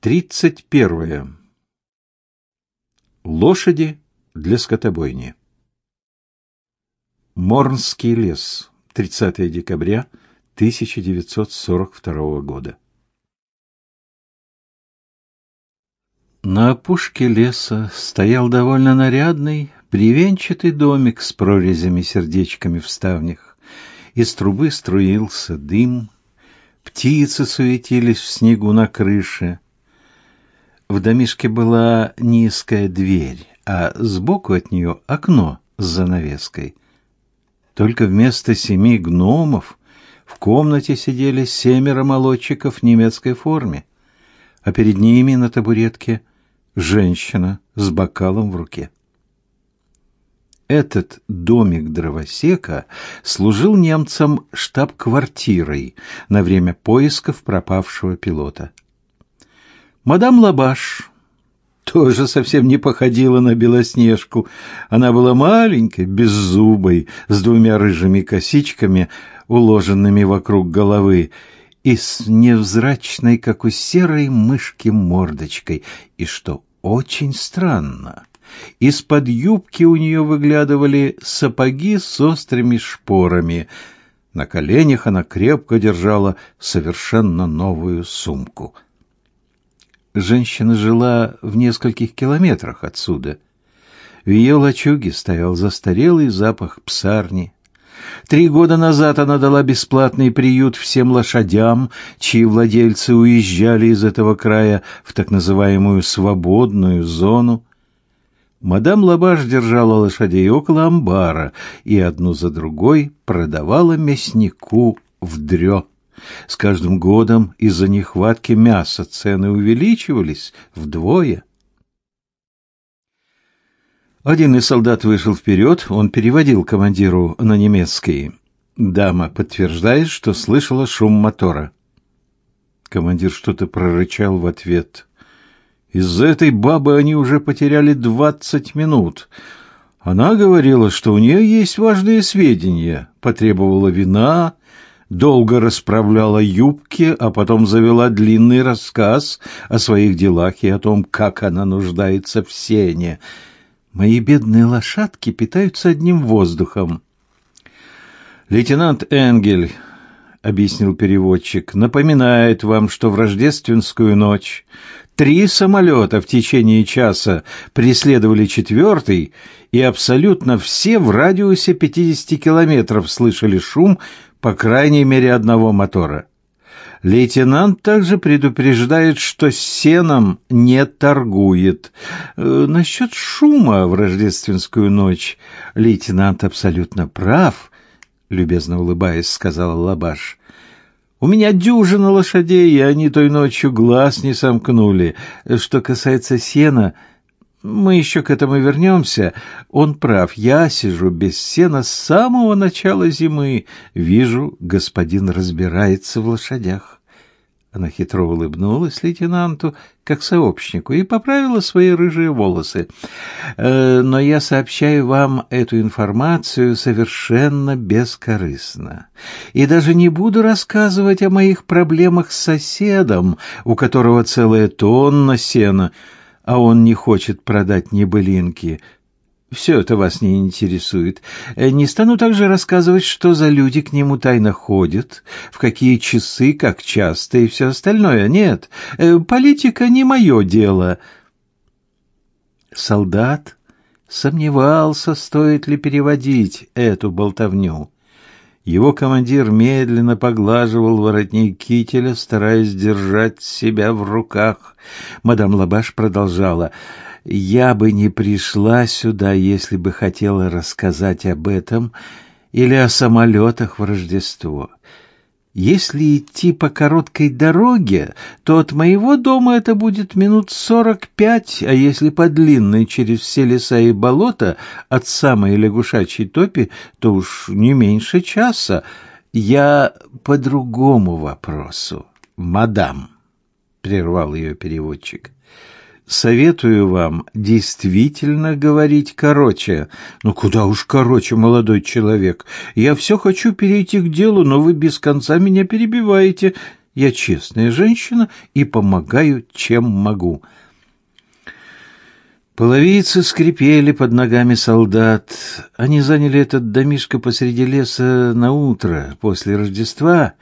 Тридцать первое. Лошади для скотобойни. Морнский лес. 30 декабря 1942 года. На опушке леса стоял довольно нарядный, бревенчатый домик с прорезями-сердечками в ставнях. Из трубы струился дым, птицы суетились в снегу на крыше — в домишке была низкая дверь, а сбоку от нее окно с занавеской. Только вместо семи гномов в комнате сидели семеро молодчиков в немецкой форме, а перед ними на табуретке женщина с бокалом в руке. Этот домик дровосека служил немцам штаб-квартирой на время поисков пропавшего пилота. Мадам Лабаш тоже совсем не походила на Белоснежку. Она была маленькой, беззубой, с двумя рыжими косичками, уложенными вокруг головы, и с невзрачной, как у серой мышки, мордочкой. И что очень странно, из-под юбки у нее выглядывали сапоги с острыми шпорами. На коленях она крепко держала совершенно новую сумку — Женщина жила в нескольких километрах отсюда. В ее лачуге стоял застарелый запах псарни. Три года назад она дала бесплатный приют всем лошадям, чьи владельцы уезжали из этого края в так называемую свободную зону. Мадам Лабаш держала лошадей около амбара и одну за другой продавала мяснику в дрё. С каждым годом из-за нехватки мяса цены увеличивались вдвое. Один из солдат вышел вперед, он переводил командиру на немецкий. Дама подтверждает, что слышала шум мотора. Командир что-то прорычал в ответ. Из-за этой бабы они уже потеряли двадцать минут. Она говорила, что у нее есть важные сведения, потребовала вина, долго расправляла юбки, а потом завела длинный рассказ о своих делах и о том, как она нуждается в сене. Мои бедные лошадки питаются одним воздухом. Лейтенант Энгель, объяснил переводчик, напоминает вам, что в рождественскую ночь три самолета в течение часа преследовали четвертый, и абсолютно все в радиусе 50 километров слышали шум по крайней мере одного мотора. Лейтенант также предупреждает, что сеном не торгует. Э, насчет шума в рождественскую ночь лейтенант абсолютно прав, любезно улыбаясь, сказала Лабаш. У меня дюжина лошадей, и они той ночью глаз не сомкнули. Что касается сена, мы еще к этому вернемся. Он прав. Я сижу без сена с самого начала зимы. Вижу, господин разбирается в лошадях. Она хитро улыбнулась лейтенанту, как сообщнику, и поправила свои рыжие волосы. «Э, «Но я сообщаю вам эту информацию совершенно бескорыстно. И даже не буду рассказывать о моих проблемах с соседом, у которого целая тонна сена» а он не хочет продать небылинки. Все это вас не интересует. Э, не стану также рассказывать, что за люди к нему тайно ходят, в какие часы, как часто и все остальное. Нет, э, политика не мое дело. Солдат сомневался, стоит ли переводить эту болтовню. Его командир медленно поглаживал воротник кителя, стараясь держать себя в руках. Мадам Лабаш продолжала: "Я бы не пришла сюда, если бы хотела рассказать об этом или о самолетах в Рождество. Если идти по короткой дороге, то от моего дома это будет минут сорок пять, а если по длинной через все леса и болота от самой лягушачьей топи, то уж не меньше часа. Я по другому вопросу, мадам, прервал ее переводчик советую вам действительно говорить короче. Ну куда уж короче, молодой человек. Я все хочу перейти к делу, но вы без конца меня перебиваете. Я честная женщина и помогаю, чем могу. Половицы скрипели под ногами солдат. Они заняли этот домишко посреди леса на утро после Рождества.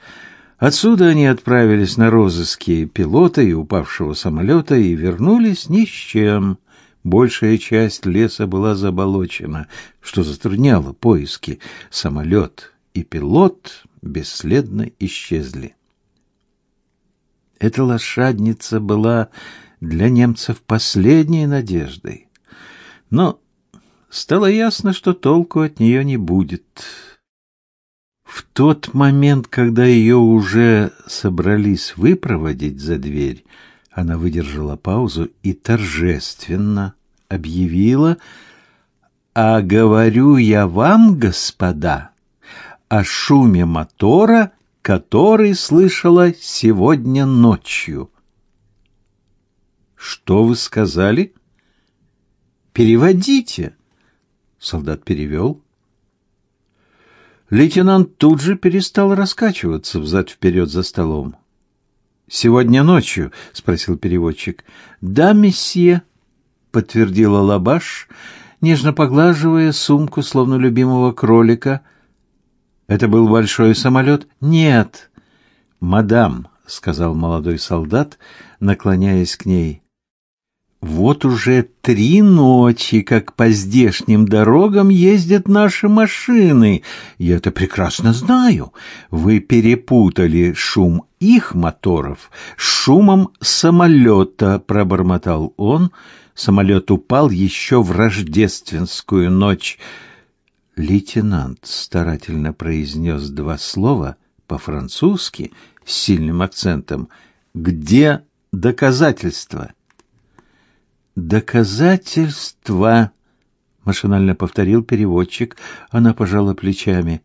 Отсюда они отправились на розыски пилота и упавшего самолета и вернулись ни с чем. Большая часть леса была заболочена, что затрудняло поиски. Самолет и пилот бесследно исчезли. Эта лошадница была для немцев последней надеждой. Но стало ясно, что толку от нее не будет. В тот момент, когда ее уже собрались выпроводить за дверь, она выдержала паузу и торжественно объявила: "А говорю я вам, господа, о шуме мотора, который слышала сегодня ночью". Что вы сказали? Переводите. Солдат перевел. Лейтенант тут же перестал раскачиваться взад вперед за столом. Сегодня ночью, спросил переводчик. Да, месье, подтвердила Лабаш, нежно поглаживая сумку, словно любимого кролика. Это был большой самолет? Нет. Мадам, сказал молодой солдат, наклоняясь к ней. Вот уже три ночи, как по здешним дорогам ездят наши машины. Я это прекрасно знаю. Вы перепутали шум их моторов с шумом самолета, пробормотал он. Самолет упал еще в рождественскую ночь. Лейтенант старательно произнес два слова по-французски с сильным акцентом. Где доказательства? Доказательства, машинально повторил переводчик. Она пожала плечами.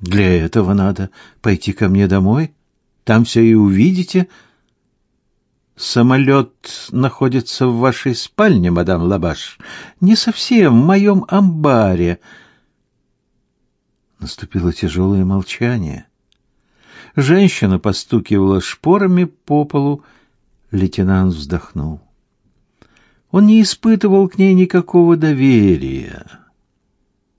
Для этого надо пойти ко мне домой, там все и увидите. Самолет находится в вашей спальне, мадам Лабаш. Не совсем в моем амбаре. Наступило тяжелое молчание. Женщина постукивала шпорами по полу. Лейтенант вздохнул. Он не испытывал к ней никакого доверия.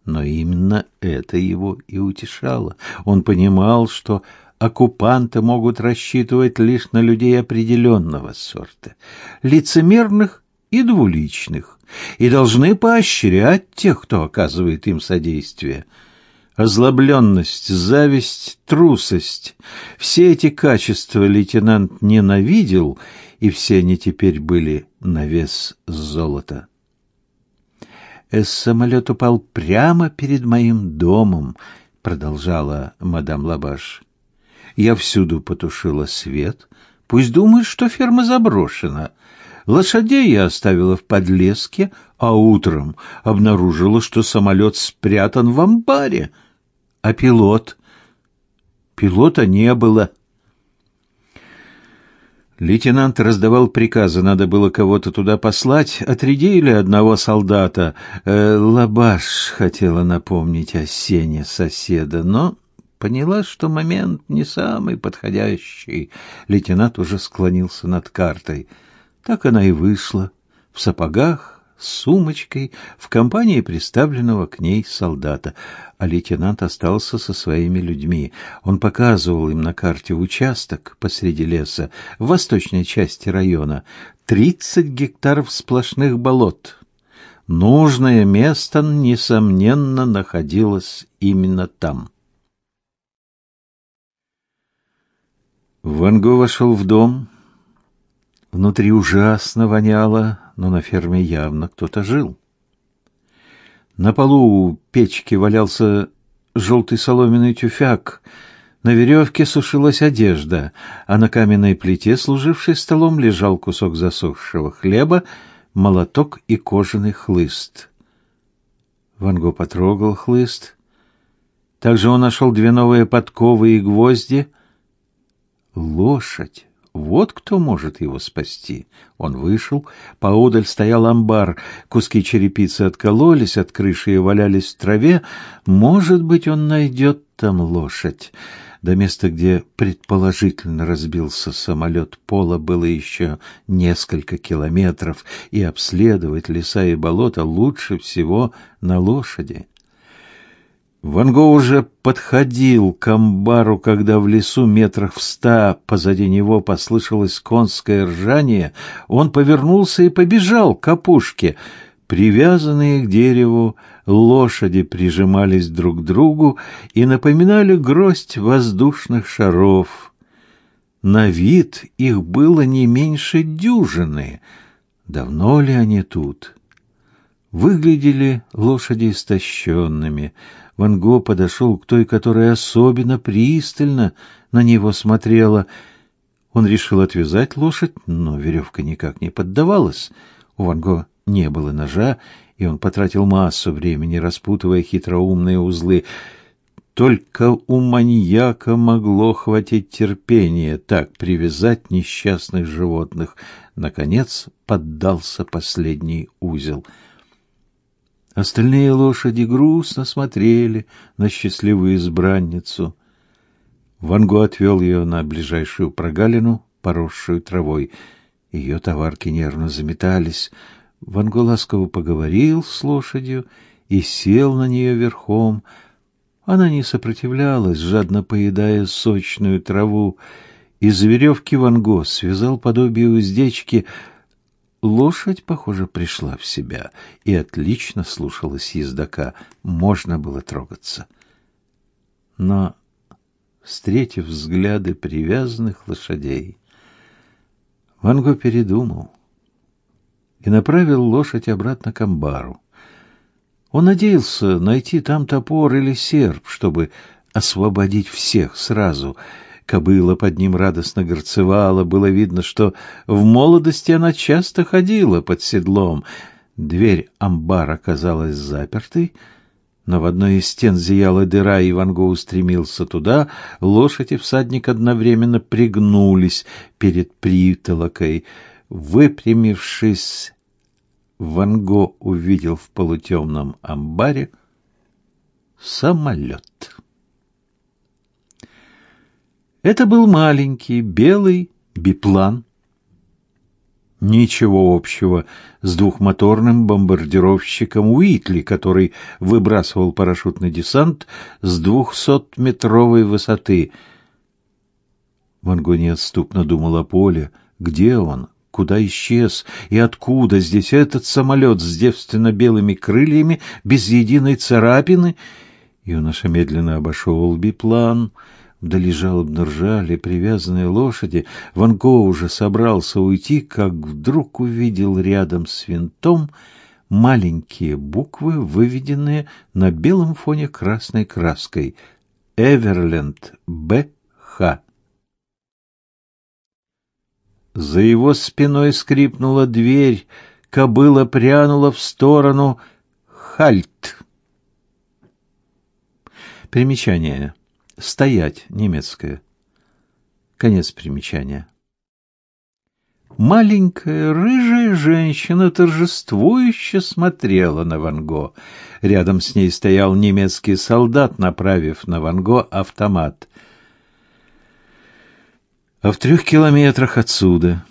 Но именно это его и утешало. Он понимал, что оккупанты могут рассчитывать лишь на людей определенного сорта, лицемерных и двуличных, и должны поощрять тех, кто оказывает им содействие. Озлобленность, зависть, трусость — все эти качества лейтенант ненавидел и все они теперь были на вес золота. Самолет упал прямо перед моим домом, продолжала мадам Лабаш. Я всюду потушила свет. Пусть думают, что ферма заброшена. Лошадей я оставила в подлеске, а утром обнаружила, что самолет спрятан в амбаре. А пилот? Пилота не было. Лейтенант раздавал приказы, надо было кого-то туда послать, отрядили одного солдата. Э, Лабаш хотела напомнить о сене соседа, но поняла, что момент не самый подходящий. Лейтенант уже склонился над картой. Так она и вышла, в сапогах, сумочкой в компании представленного к ней солдата, а лейтенант остался со своими людьми. Он показывал им на карте участок посреди леса в восточной части района, тридцать гектаров сплошных болот. Нужное место несомненно находилось именно там. Ван Го вошел в дом. Внутри ужасно воняло, но на ферме явно кто-то жил. На полу у печки валялся желтый соломенный тюфяк, на веревке сушилась одежда, а на каменной плите, служившей столом, лежал кусок засохшего хлеба, молоток и кожаный хлыст. Ван Го потрогал хлыст. Также он нашел две новые подковы и гвозди. Лошадь вот кто может его спасти. Он вышел, поодаль стоял амбар, куски черепицы откололись от крыши и валялись в траве. Может быть, он найдет там лошадь. До места, где предположительно разбился самолет, пола было еще несколько километров, и обследовать леса и болота лучше всего на лошади. Ван Го уже подходил к амбару, когда в лесу метрах в ста позади него послышалось конское ржание. Он повернулся и побежал к опушке. Привязанные к дереву лошади прижимались друг к другу и напоминали гроздь воздушных шаров. На вид их было не меньше дюжины. Давно ли они тут? Выглядели лошади истощенными — Ван Го подошел к той, которая особенно пристально на него смотрела. Он решил отвязать лошадь, но веревка никак не поддавалась. У Ван Го не было ножа, и он потратил массу времени, распутывая хитроумные узлы. Только у маньяка могло хватить терпения так привязать несчастных животных. Наконец поддался последний узел — Остальные лошади грустно смотрели на счастливую избранницу. Ванго отвел ее на ближайшую прогалину, поросшую травой. Ее товарки нервно заметались. Ванго ласково поговорил с лошадью и сел на нее верхом. Она не сопротивлялась, жадно поедая сочную траву. Из веревки Ванго связал подобие уздечки — Лошадь, похоже, пришла в себя и отлично слушалась ездока. Можно было трогаться. Но, встретив взгляды привязанных лошадей, Ванго передумал и направил лошадь обратно к амбару. Он надеялся найти там топор или серп, чтобы освободить всех сразу — Кобыла под ним радостно горцевала, было видно, что в молодости она часто ходила под седлом. Дверь амбара оказалась запертой, но в одной из стен зияла дыра, и Ван Го устремился туда. Лошадь и всадник одновременно пригнулись перед притолокой. Выпрямившись, Ван Го увидел в полутемном амбаре самолет. Это был маленький белый биплан. Ничего общего с двухмоторным бомбардировщиком Уитли, который выбрасывал парашютный десант с двухсотметровой высоты. Ванго неотступно думал о поле. Где он? Куда исчез? И откуда здесь этот самолет с девственно-белыми крыльями, без единой царапины? Юноша медленно обошел биплан — Вдали жалобно ржали привязанные лошади. Ван Го уже собрался уйти, как вдруг увидел рядом с винтом маленькие буквы, выведенные на белом фоне красной краской. Эверленд Б.Х. За его спиной скрипнула дверь, кобыла прянула в сторону. Хальт. Примечание. Стоять немецкое. Конец примечания. Маленькая рыжая женщина торжествующе смотрела на Ван Го. Рядом с ней стоял немецкий солдат, направив на Ван Го автомат. А в трех километрах отсюда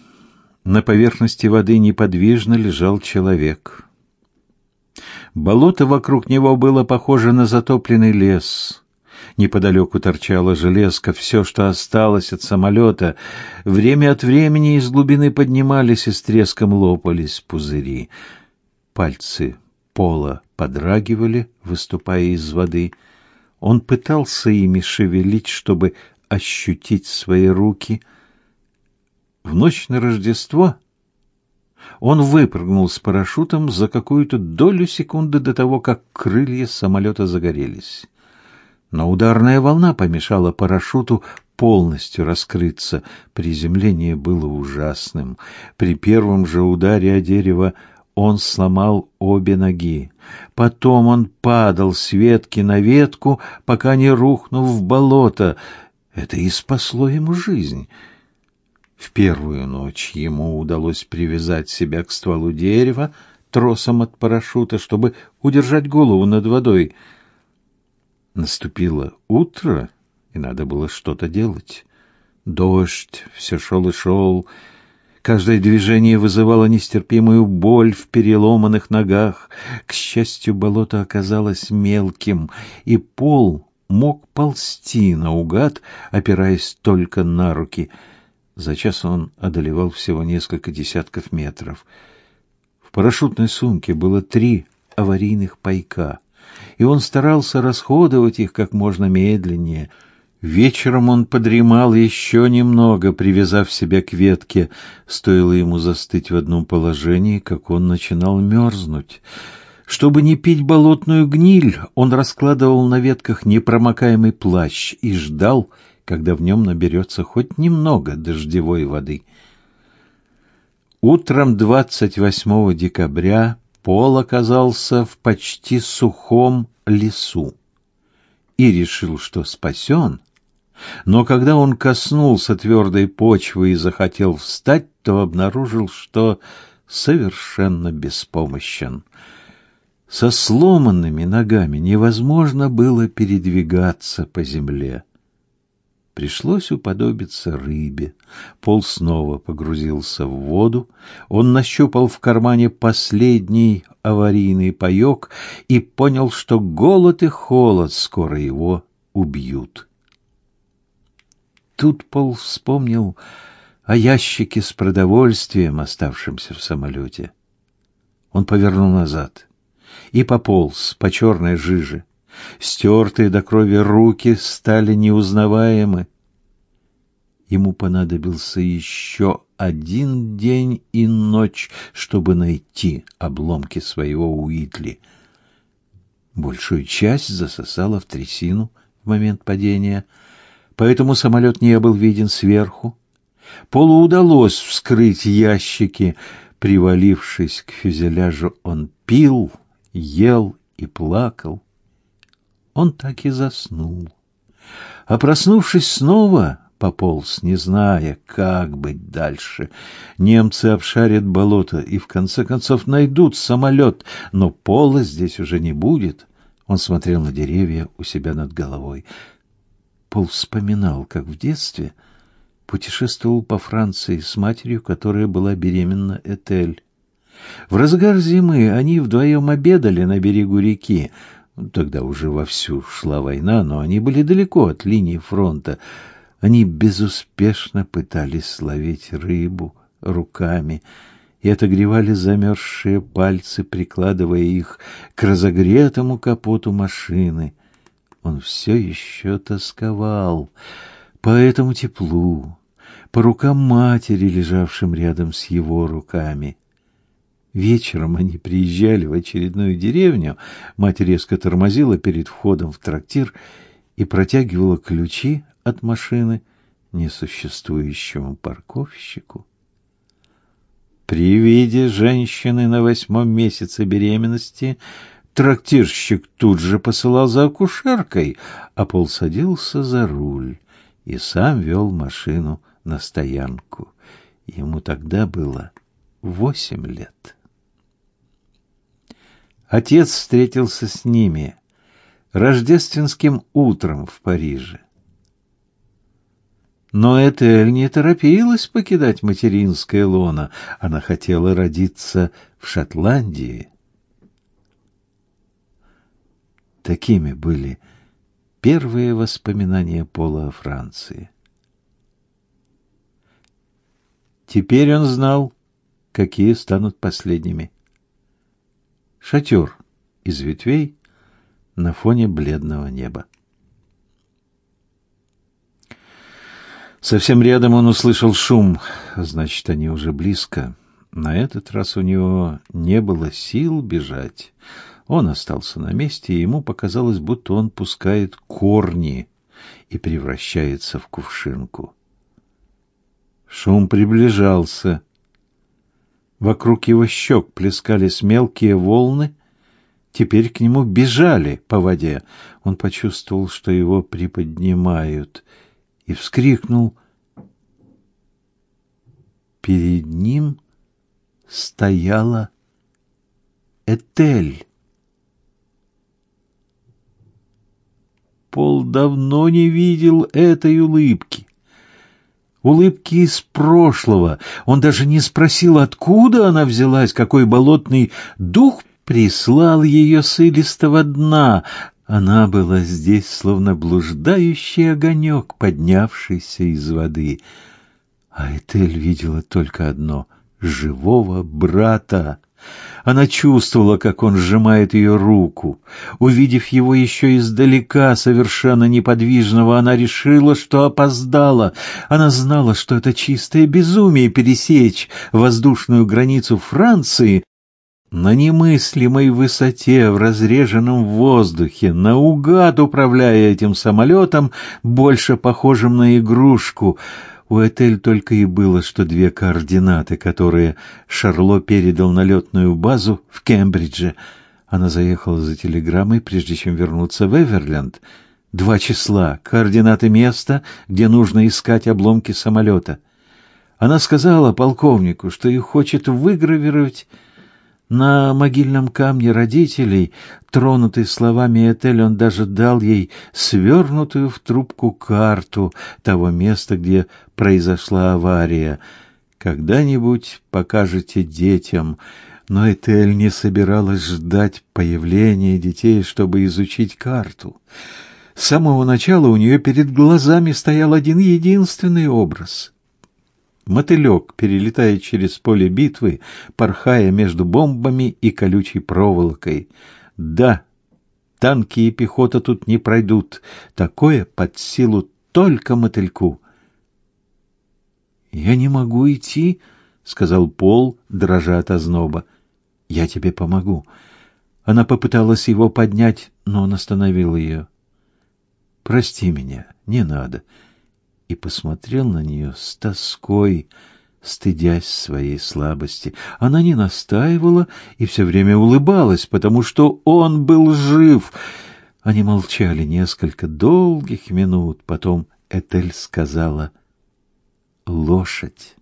на поверхности воды неподвижно лежал человек. Болото вокруг него было похоже на затопленный лес. Неподалеку торчала железка, все, что осталось от самолета. Время от времени из глубины поднимались и с треском лопались пузыри. Пальцы пола подрагивали, выступая из воды. Он пытался ими шевелить, чтобы ощутить свои руки. В ночь на Рождество он выпрыгнул с парашютом за какую-то долю секунды до того, как крылья самолета загорелись но ударная волна помешала парашюту полностью раскрыться. Приземление было ужасным. При первом же ударе о дерево он сломал обе ноги. Потом он падал с ветки на ветку, пока не рухнул в болото. Это и спасло ему жизнь. В первую ночь ему удалось привязать себя к стволу дерева тросом от парашюта, чтобы удержать голову над водой. Наступило утро, и надо было что-то делать. Дождь все шел и шел. Каждое движение вызывало нестерпимую боль в переломанных ногах. К счастью, болото оказалось мелким, и пол мог ползти наугад, опираясь только на руки. За час он одолевал всего несколько десятков метров. В парашютной сумке было три аварийных пайка, и он старался расходовать их как можно медленнее — Вечером он подремал еще немного, привязав себя к ветке. Стоило ему застыть в одном положении, как он начинал мерзнуть. Чтобы не пить болотную гниль, он раскладывал на ветках непромокаемый плащ и ждал, когда в нем наберется хоть немного дождевой воды. Утром 28 декабря Пол оказался в почти сухом лесу и решил, что спасен, но когда он коснулся твердой почвы и захотел встать, то обнаружил, что совершенно беспомощен. Со сломанными ногами невозможно было передвигаться по земле. Пришлось уподобиться рыбе. Пол снова погрузился в воду. Он нащупал в кармане последний аварийный паёк и понял, что голод и холод скоро его убьют. Тут Пол вспомнил о ящике с продовольствием, оставшемся в самолете. Он повернул назад и пополз по черной жиже. Стертые до крови руки стали неузнаваемы. Ему понадобился еще один день и ночь, чтобы найти обломки своего Уитли. Большую часть засосала в трясину в момент падения — поэтому самолет не был виден сверху. Полу удалось вскрыть ящики. Привалившись к фюзеляжу, он пил, ел и плакал. Он так и заснул. А проснувшись снова, пополз, не зная, как быть дальше. Немцы обшарят болото и в конце концов найдут самолет, но пола здесь уже не будет. Он смотрел на деревья у себя над головой. Пол вспоминал, как в детстве путешествовал по Франции с матерью, которая была беременна Этель. В разгар зимы они вдвоем обедали на берегу реки. Тогда уже вовсю шла война, но они были далеко от линии фронта. Они безуспешно пытались ловить рыбу руками и отогревали замерзшие пальцы, прикладывая их к разогретому капоту машины он все еще тосковал по этому теплу, по рукам матери, лежавшим рядом с его руками. Вечером они приезжали в очередную деревню, мать резко тормозила перед входом в трактир и протягивала ключи от машины несуществующему парковщику. При виде женщины на восьмом месяце беременности Трактирщик тут же посылал за акушеркой, а Пол садился за руль и сам вел машину на стоянку. Ему тогда было восемь лет. Отец встретился с ними рождественским утром в Париже. Но Этель не торопилась покидать материнское лоно. Она хотела родиться в Шотландии. Такими были первые воспоминания Пола о Франции. Теперь он знал, какие станут последними. Шатер из ветвей на фоне бледного неба. Совсем рядом он услышал шум, значит, они уже близко. На этот раз у него не было сил бежать. Он остался на месте, и ему показалось, будто он пускает корни и превращается в кувшинку. Шум приближался. Вокруг его щек плескались мелкие волны, теперь к нему бежали по воде. Он почувствовал, что его приподнимают, и вскрикнул. Перед ним стояла Этель. Пол давно не видел этой улыбки. Улыбки из прошлого. Он даже не спросил, откуда она взялась, какой болотный дух прислал ее с илистого дна. Она была здесь, словно блуждающий огонек, поднявшийся из воды. А Этель видела только одно — живого брата. Она чувствовала, как он сжимает ее руку. Увидев его еще издалека, совершенно неподвижного, она решила, что опоздала. Она знала, что это чистое безумие пересечь воздушную границу Франции на немыслимой высоте в разреженном воздухе, наугад управляя этим самолетом, больше похожим на игрушку — у Этель только и было, что две координаты, которые Шарло передал на летную базу в Кембридже. Она заехала за телеграммой, прежде чем вернуться в Эверленд. Два числа, координаты места, где нужно искать обломки самолета. Она сказала полковнику, что их хочет выгравировать на могильном камне родителей, тронутый словами Этель, он даже дал ей свернутую в трубку карту того места, где произошла авария. Когда-нибудь покажете детям. Но Этель не собиралась ждать появления детей, чтобы изучить карту. С самого начала у нее перед глазами стоял один единственный образ Мотылек перелетает через поле битвы, порхая между бомбами и колючей проволокой. Да, танки и пехота тут не пройдут. Такое под силу только мотыльку. «Я не могу идти», — сказал Пол, дрожа от озноба. «Я тебе помогу». Она попыталась его поднять, но он остановил ее. «Прости меня, не надо и посмотрел на нее с тоской, стыдясь своей слабости. Она не настаивала и все время улыбалась, потому что он был жив. Они молчали несколько долгих минут, потом Этель сказала «Лошадь».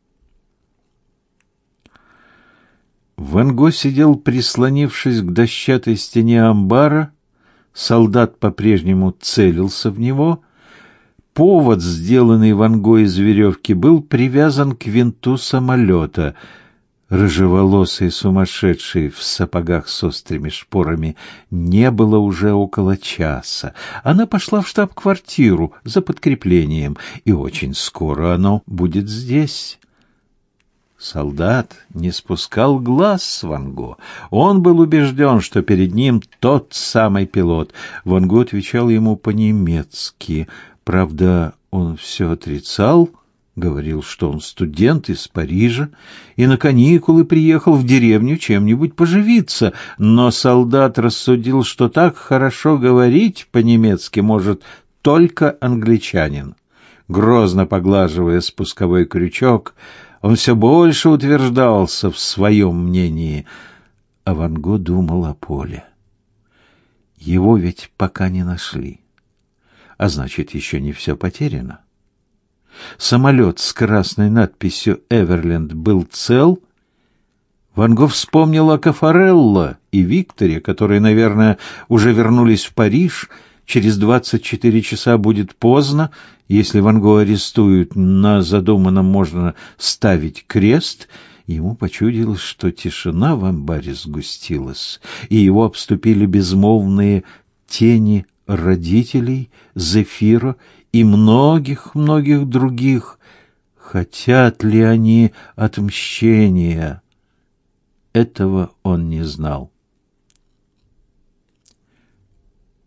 Ван Го сидел, прислонившись к дощатой стене амбара. Солдат по-прежнему целился в него — повод, сделанный Ван Го из веревки, был привязан к винту самолета. Рыжеволосый сумасшедший в сапогах с острыми шпорами не было уже около часа. Она пошла в штаб-квартиру за подкреплением, и очень скоро оно будет здесь. Солдат не спускал глаз с Ван Го. Он был убежден, что перед ним тот самый пилот. Ван Го отвечал ему по-немецки. Правда, он все отрицал, говорил, что он студент из Парижа и на каникулы приехал в деревню чем-нибудь поживиться, но солдат рассудил, что так хорошо говорить по-немецки может только англичанин. Грозно поглаживая спусковой крючок, он все больше утверждался в своем мнении, а Ван Го думал о поле. Его ведь пока не нашли а значит, еще не все потеряно. Самолет с красной надписью «Эверленд» был цел. Ван Гог вспомнил о Кафарелло и Викторе, которые, наверное, уже вернулись в Париж. Через двадцать четыре часа будет поздно. Если Ван Го арестуют, на задуманном можно ставить крест. Ему почудилось, что тишина в амбаре сгустилась, и его обступили безмолвные тени родителей, Зефира и многих-многих других. Хотят ли они отмщения? Этого он не знал.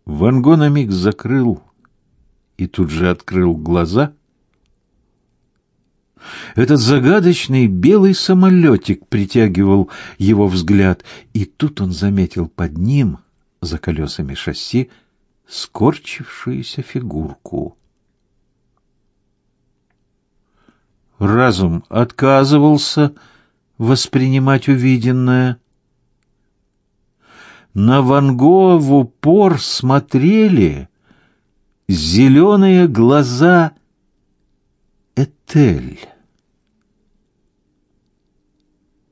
Ван Го на миг закрыл и тут же открыл глаза. Этот загадочный белый самолетик притягивал его взгляд, и тут он заметил под ним, за колесами шасси, скорчившуюся фигурку. Разум отказывался воспринимать увиденное. На Ван Гога в упор смотрели зеленые глаза Этель.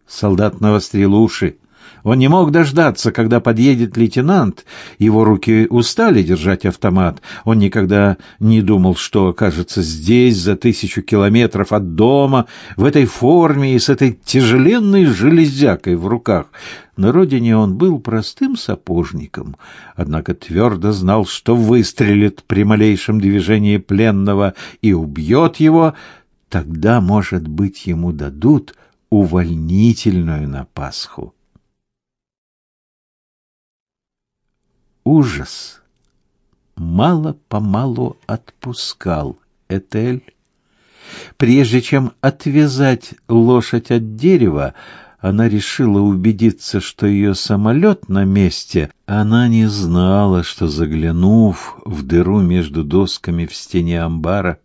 Солдат навострил уши. Он не мог дождаться, когда подъедет лейтенант. Его руки устали держать автомат. Он никогда не думал, что окажется здесь, за тысячу километров от дома, в этой форме и с этой тяжеленной железякой в руках. На родине он был простым сапожником, однако твердо знал, что выстрелит при малейшем движении пленного и убьет его, тогда, может быть, ему дадут увольнительную на Пасху. Ужас мало-помалу отпускал Этель. Прежде чем отвязать лошадь от дерева, она решила убедиться, что ее самолет на месте. Она не знала, что, заглянув в дыру между досками в стене амбара,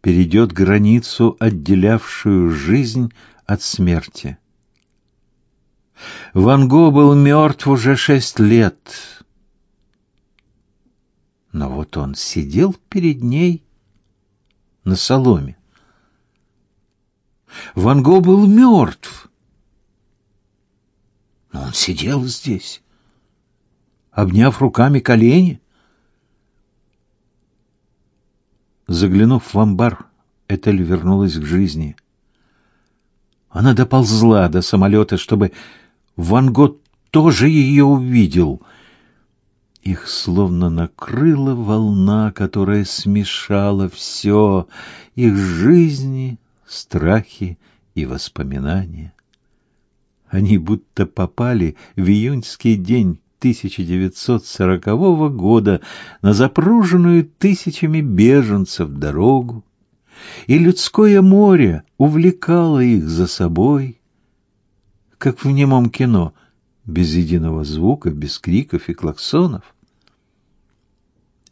перейдет границу, отделявшую жизнь от смерти. Ван Го был мертв уже шесть лет — но вот он сидел перед ней на соломе. Ван Го был мертв. Но он сидел здесь, обняв руками колени. Заглянув в амбар, Этель вернулась к жизни. Она доползла до самолета, чтобы Ван Го тоже ее увидел — их словно накрыла волна, которая смешала все, их жизни, страхи и воспоминания. Они будто попали в июньский день 1940 года на запруженную тысячами беженцев дорогу, и людское море увлекало их за собой, как в немом кино, без единого звука, без криков и клаксонов.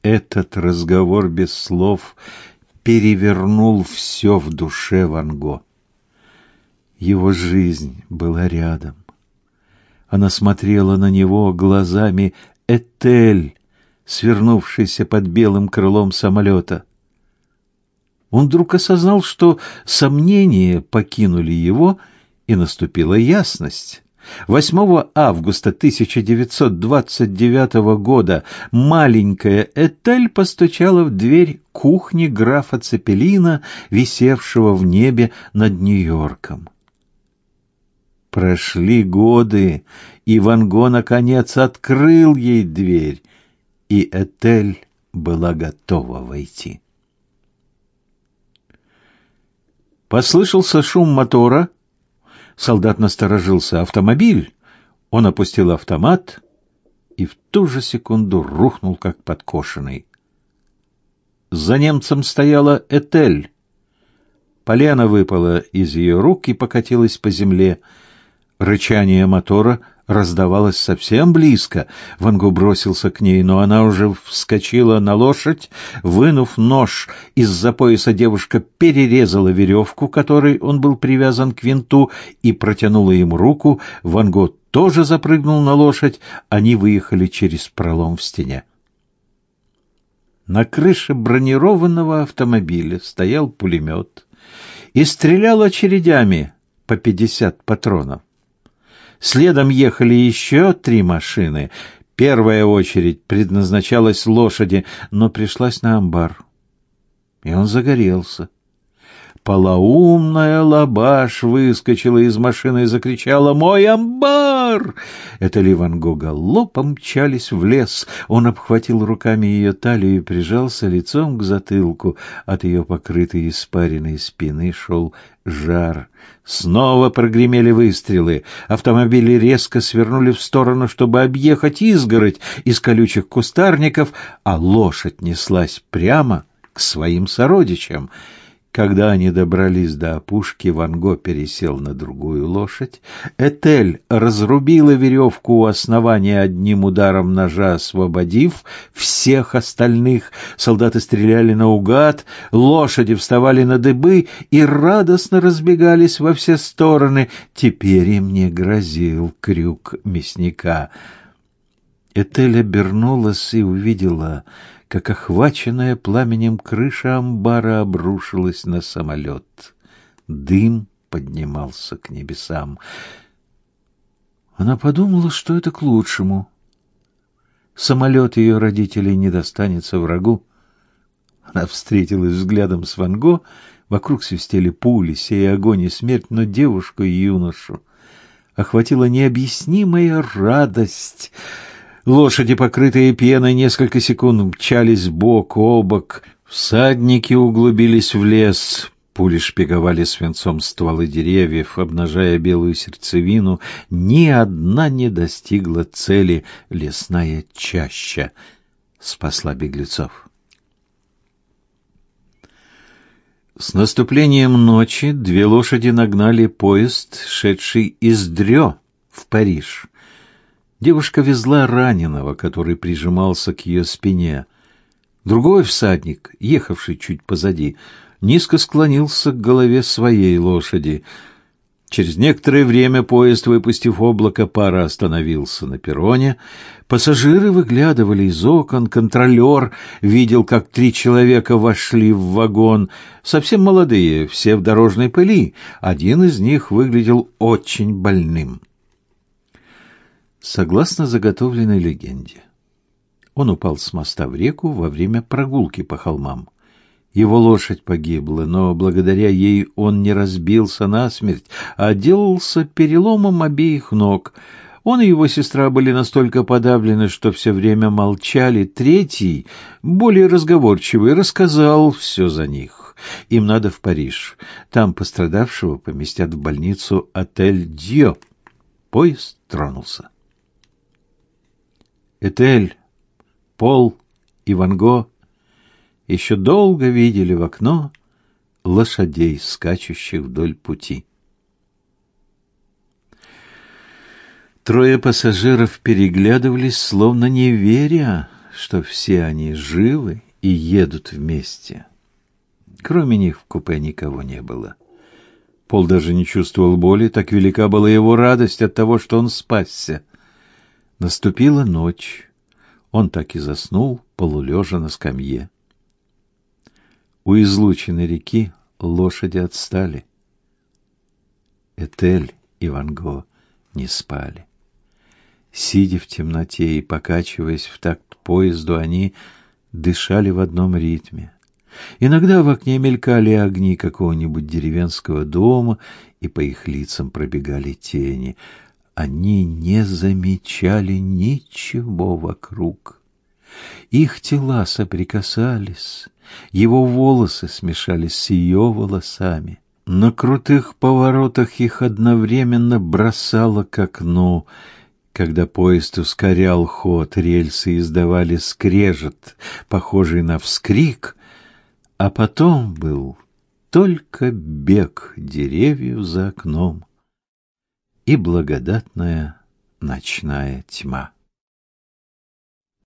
Этот разговор без слов перевернул все в душе Ван Го. Его жизнь была рядом. Она смотрела на него глазами Этель, свернувшейся под белым крылом самолета. Он вдруг осознал, что сомнения покинули его, и наступила ясность. 8 августа 1929 года маленькая Этель постучала в дверь кухни графа Цепелина, висевшего в небе над Нью-Йорком. Прошли годы, и Ван Го наконец открыл ей дверь, и Этель была готова войти. Послышался шум мотора — Солдат насторожился. Автомобиль! Он опустил автомат и в ту же секунду рухнул, как подкошенный. За немцем стояла Этель. Полено выпало из ее рук и покатилось по земле. Рычание мотора раздавалось совсем близко. Вангу бросился к ней, но она уже вскочила на лошадь. Вынув нож из-за пояса, девушка перерезала веревку, которой он был привязан к винту, и протянула ему руку. Ванго тоже запрыгнул на лошадь. Они выехали через пролом в стене. На крыше бронированного автомобиля стоял пулемет и стрелял очередями по пятьдесят патронов. Следом ехали еще три машины. Первая очередь предназначалась лошади, но пришлась на амбар. И он загорелся. Полоумная лабаш выскочила из машины и закричала «Мой амбар!». Это Ван Го галопом мчались в лес. Он обхватил руками ее талию и прижался лицом к затылку. От ее покрытой испаренной спины шел жар. Снова прогремели выстрелы. Автомобили резко свернули в сторону, чтобы объехать изгородь из колючих кустарников, а лошадь неслась прямо к своим сородичам — когда они добрались до опушки, Ван Го пересел на другую лошадь. Этель разрубила веревку у основания одним ударом ножа, освободив всех остальных. Солдаты стреляли наугад, лошади вставали на дыбы и радостно разбегались во все стороны. Теперь им не грозил крюк мясника. Этель обернулась и увидела как охваченная пламенем крыша амбара обрушилась на самолет. Дым поднимался к небесам. Она подумала, что это к лучшему. Самолет ее родителей не достанется врагу. Она встретилась взглядом с Ван Го, вокруг свистели пули, сея огонь и смерть, но девушку и юношу охватила необъяснимая радость. Лошади, покрытые пеной, несколько секунд мчались бок о бок. Всадники углубились в лес. Пули шпиговали свинцом стволы деревьев, обнажая белую сердцевину. Ни одна не достигла цели. Лесная чаща спасла беглецов. С наступлением ночи две лошади нагнали поезд, шедший из Дрё в Париж. Девушка везла раненого, который прижимался к ее спине. Другой всадник, ехавший чуть позади, низко склонился к голове своей лошади. Через некоторое время поезд, выпустив облако пара, остановился на перроне. Пассажиры выглядывали из окон, контролер видел, как три человека вошли в вагон, совсем молодые, все в дорожной пыли. Один из них выглядел очень больным. Согласно заготовленной легенде, он упал с моста в реку во время прогулки по холмам. Его лошадь погибла, но благодаря ей он не разбился насмерть, а отделался переломом обеих ног. Он и его сестра были настолько подавлены, что все время молчали. Третий, более разговорчивый, рассказал все за них. Им надо в Париж. Там пострадавшего поместят в больницу отель Дьё. Поезд тронулся. Этель, Пол и Ван Го еще долго видели в окно лошадей, скачущих вдоль пути. Трое пассажиров переглядывались, словно не веря, что все они живы и едут вместе. Кроме них в купе никого не было. Пол даже не чувствовал боли, так велика была его радость от того, что он спасся. Наступила ночь. Он так и заснул, полулежа на скамье. У излученной реки лошади отстали. Этель и Ван Го не спали. Сидя в темноте и покачиваясь в такт поезду, они дышали в одном ритме. Иногда в окне мелькали огни какого-нибудь деревенского дома, и по их лицам пробегали тени. Они не замечали ничего вокруг. Их тела соприкасались, его волосы смешались с ее волосами. На крутых поворотах их одновременно бросало к окну. Когда поезд ускорял ход, рельсы издавали скрежет, похожий на вскрик, а потом был только бег деревьев за окном и благодатная ночная тьма.